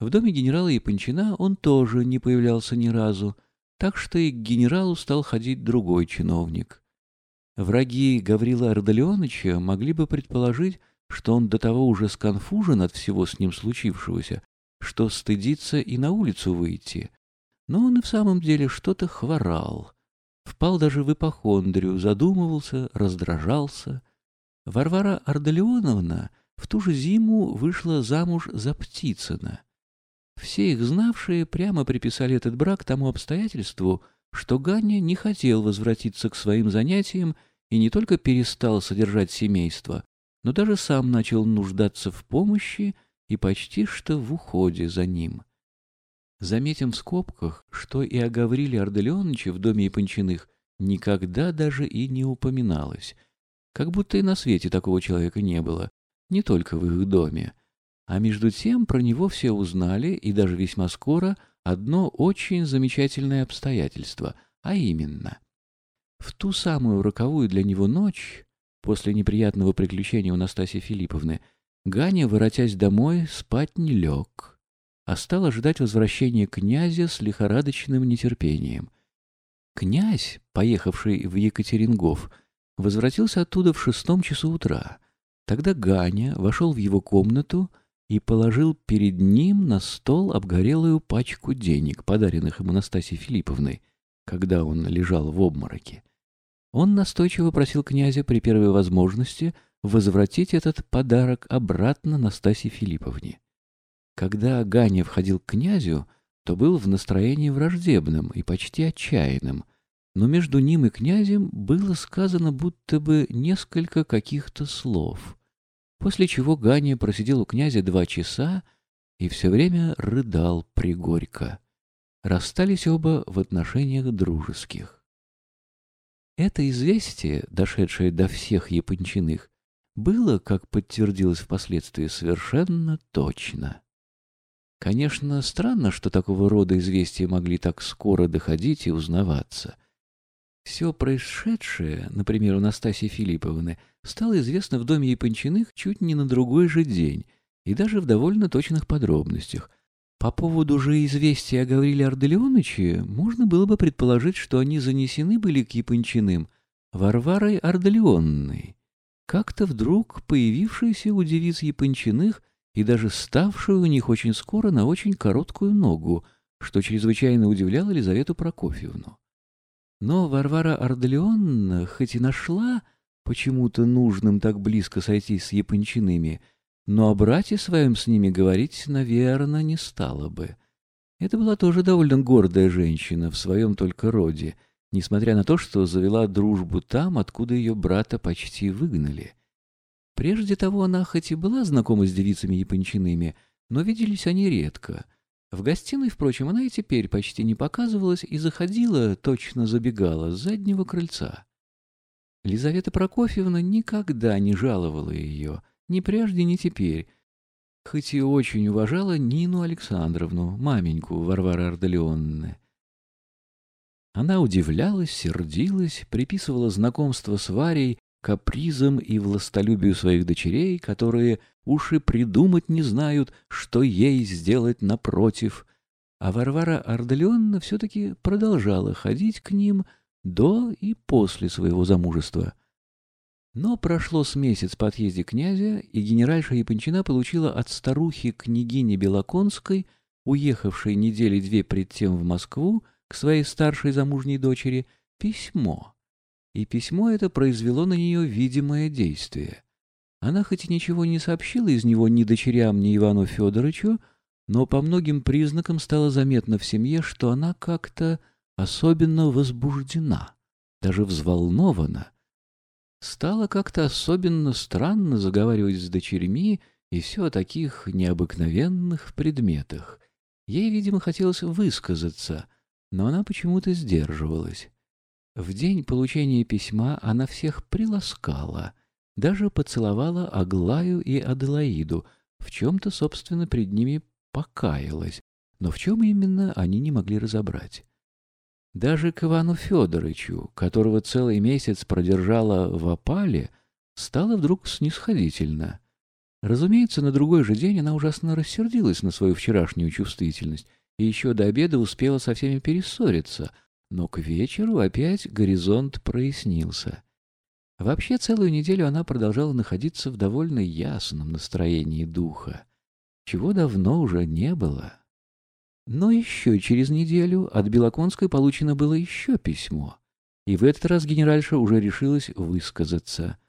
В доме генерала Япончина он тоже не появлялся ни разу, так что и к генералу стал ходить другой чиновник. Враги Гаврила Ардалионовича могли бы предположить, что он до того уже сконфужен от всего с ним случившегося, что стыдится и на улицу выйти. Но он и в самом деле что-то хворал. Впал даже в ипохондрию, задумывался, раздражался. Варвара Ардалионовна в ту же зиму вышла замуж за Птицына. Все их знавшие прямо приписали этот брак тому обстоятельству, что Ганя не хотел возвратиться к своим занятиям и не только перестал содержать семейство, но даже сам начал нуждаться в помощи и почти что в уходе за ним. Заметим в скобках, что и о Гавриле Арделеоновиче в доме Япончиных никогда даже и не упоминалось, как будто и на свете такого человека не было, не только в их доме. А между тем про него все узнали, и даже весьма скоро, одно очень замечательное обстоятельство, а именно. В ту самую роковую для него ночь, после неприятного приключения у Настасьи Филипповны, Ганя, воротясь домой, спать не лег, а стал ожидать возвращения князя с лихорадочным нетерпением. Князь, поехавший в Екатерингов, возвратился оттуда в шестом часу утра. Тогда Ганя вошел в его комнату и положил перед ним на стол обгорелую пачку денег, подаренных ему Настасьей Филипповной, когда он лежал в обмороке. Он настойчиво просил князя при первой возможности возвратить этот подарок обратно Настасье Филипповне. Когда Ганя входил к князю, то был в настроении враждебном и почти отчаянном, но между ним и князем было сказано будто бы несколько каких-то слов. После чего Ганя просидел у князя два часа и все время рыдал пригорько. Расстались оба в отношениях дружеских. Это известие, дошедшее до всех Япончиных, было, как подтвердилось впоследствии, совершенно точно. Конечно, странно, что такого рода известия могли так скоро доходить и узнаваться — все происшедшее, например, у Настасьи Филипповны, стало известно в доме Япончиных чуть не на другой же день, и даже в довольно точных подробностях. По поводу же известия о Гавриле Арделеоновиче можно было бы предположить, что они занесены были к Япончиным Варварой Арделеонной, как-то вдруг появившейся у девиц Япончиных и даже ставшую у них очень скоро на очень короткую ногу, что чрезвычайно удивляло Елизавету Прокофьевну. Но Варвара Арделеонна, хоть и нашла почему-то нужным так близко сойтись с япончинами, но о брате своем с ними говорить, наверное, не стала бы. Это была тоже довольно гордая женщина в своем только роде, несмотря на то, что завела дружбу там, откуда ее брата почти выгнали. Прежде того она хоть и была знакома с девицами япончинами, но виделись они редко — в гостиной, впрочем, она и теперь почти не показывалась и заходила, точно забегала, с заднего крыльца. Лизавета Прокофьевна никогда не жаловала ее, ни прежде, ни теперь, хоть и очень уважала Нину Александровну, маменьку Варвары Ардалионны. Она удивлялась, сердилась, приписывала знакомство с Варей капризам и властолюбию своих дочерей, которые уж и придумать не знают, что ей сделать напротив. А Варвара Арделеонна все-таки продолжала ходить к ним до и после своего замужества. Но прошло с месяц по отъезде князя, и генеральша Япончина получила от старухи княгини Белоконской, уехавшей недели две пред тем в Москву, к своей старшей замужней дочери, письмо. И письмо это произвело на нее видимое действие. Она хоть и ничего не сообщила из него ни дочерям, ни Ивану Федоровичу, но по многим признакам стало заметно в семье, что она как-то особенно возбуждена, даже взволнована. Стало как-то особенно странно заговаривать с дочерьми и все о таких необыкновенных предметах. Ей, видимо, хотелось высказаться, но она почему-то сдерживалась. В день получения письма она всех приласкала — даже поцеловала Аглаю и Аделаиду, в чем-то, собственно, пред ними покаялась, но в чем именно они не могли разобрать. Даже к Ивану Федоровичу, которого целый месяц продержала в опале, стало вдруг снисходительно. Разумеется, на другой же день она ужасно рассердилась на свою вчерашнюю чувствительность и еще до обеда успела со всеми перессориться, но к вечеру опять горизонт прояснился. Вообще целую неделю она продолжала находиться в довольно ясном настроении духа, чего давно уже не было. Но еще через неделю от Белоконской получено было еще письмо, и в этот раз генеральша уже решилась высказаться —